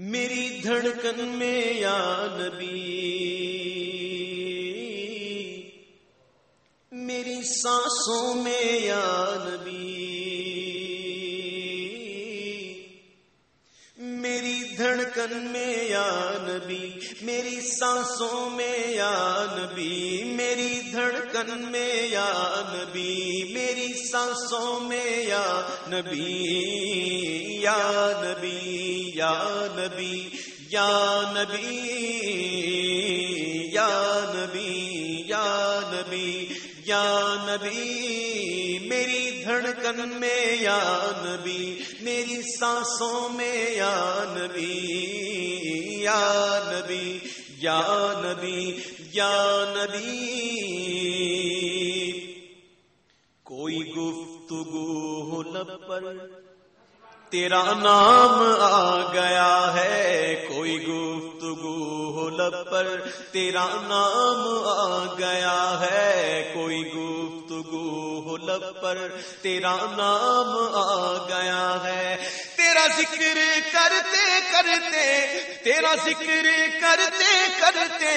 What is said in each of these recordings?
میری دھڑکن میں یا نبی میری سانسوں میں یا نبی میری دھڑکن میں یا نبی میری سانسوں میں یا نبی میری دھڑکن میں یا نبی میری سانسوں میں یا نبی یا نبی یا نبی یا نبی یا نبی یا نبی یا نبی، میری دھڑکن میں یا نبی، میری سانسوں میں یا نبی یا نبی یا نبی یا نبی۔ کوئی گفتگو ہو لب پر، تیرا نام آ پر تیرا نام آ گیا ہے۔ کوئی گفتگو ہو لب پر تیرا نام آ گیا ہے۔ تیرا ذکر کرتے کرتے، تیرا ذکر کرتے کرتے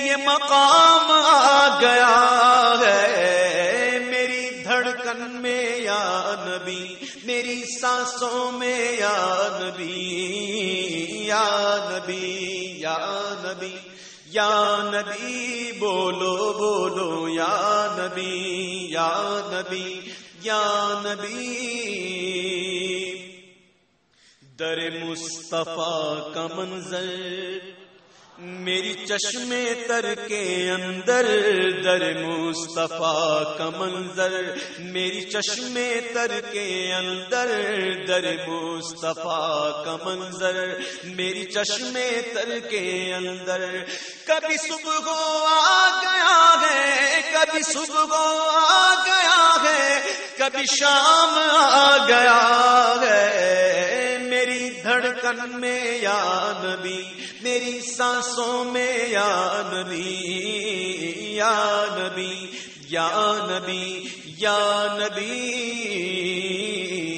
یہ مقام آ گیا ہے۔ میری دھڑکن میں یا نبی، میری سانسوں میں یا نبی یا نبی۔ نبی، یا نبی، بولو بولو، یا نبی یا نبی یا نبی۔ در مصطفیٰ کا منظر میری چشمے تر کے اندر در مصطفیٰ کا منظر، میری چشمے تر کے اندر در مصطفیٰ کا منظر، میری چشمے تر کے اندر۔ کبھی صبح آ گیا ہے، کبھی صبح آ گیا ہے، کبھی شام آ گیا ہے۔ میری دھڑکن میں یا نبی میری سانسوں میں یا نبی یا نبی یا نبی یا نبی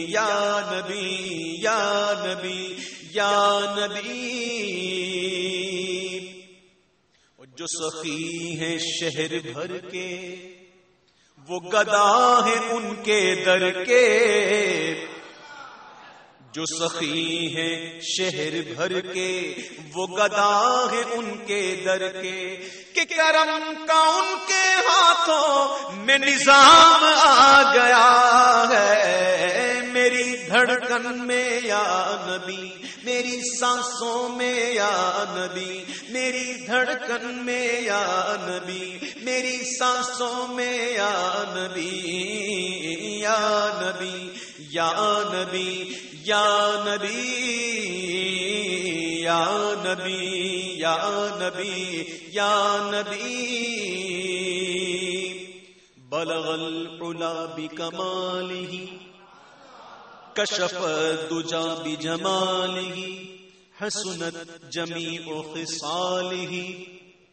یا نبی یا نبی یا نبی۔ جو سخی ہیں شہر بھر کے، وہ گدا ہے ان کے در کے۔ جو سخی ہیں شہر بھر کے، وہ گدا ہے ان کے در کے۔ کہ کرم کا ان کے ہاتھوں میں نظام آ گیا ہے۔ میری دھڑکن میں یا نبی، میری سانسوں میں یا نبی، میری دھڑکن میں یا نبی، میری سانسوں میں یا نبی یا نبی یا نبی۔ یا نبی یا نبی یا نبی یا نبی۔ بلغ العلا بکمالہ، کشف دجا بجمالہ، حسنت جمیع خصالہ۔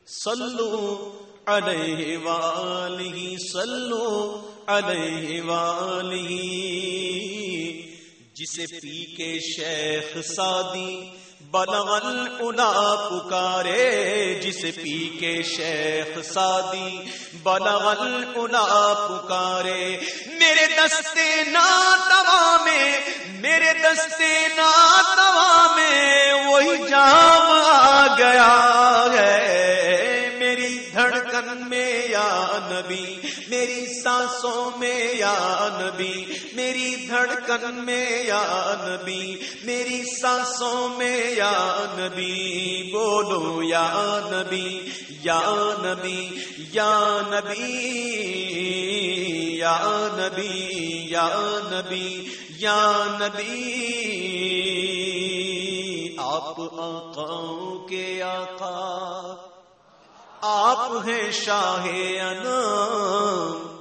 صلو علیہ وآلہ صلو علیہ وآلہ جسے پی کے شیخ سادی بلغ العلا پکارے، جسے پی کے شیخ سادی بلغ العلا پکارے۔ میرے دستے نا میں، میرے دستے نا میں وہی جام آ گیا ہے۔ میری دھڑکن میں یا نبی میری سانسوں میں یا نبی، میری دھڑکن میں یا نبی، میری سانسوں میں یا نبی، بولو یا نبی یا نبی یا نبی یا نبی یا نبی یا نبی۔ آپ آقاؤں کے آقا آپ ہیں شاہ انام۔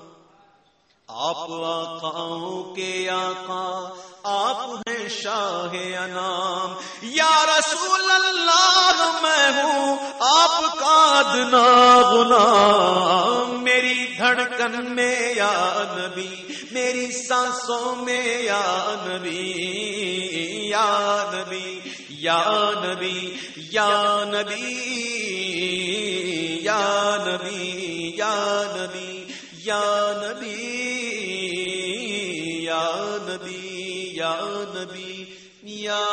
آپ آقاؤں کے آقا، آپ ہیں شاہ انام۔ یا رسول اللہ، میں ہوں آپ کا ادنا غلام۔ میری دھڑکن میں یا نبی، میری سانسوں میں یا نبی۔ یا نبی یا نبی یا نبی۔ یا نبی یا نبی یا نبی یا نبی یا نبی یا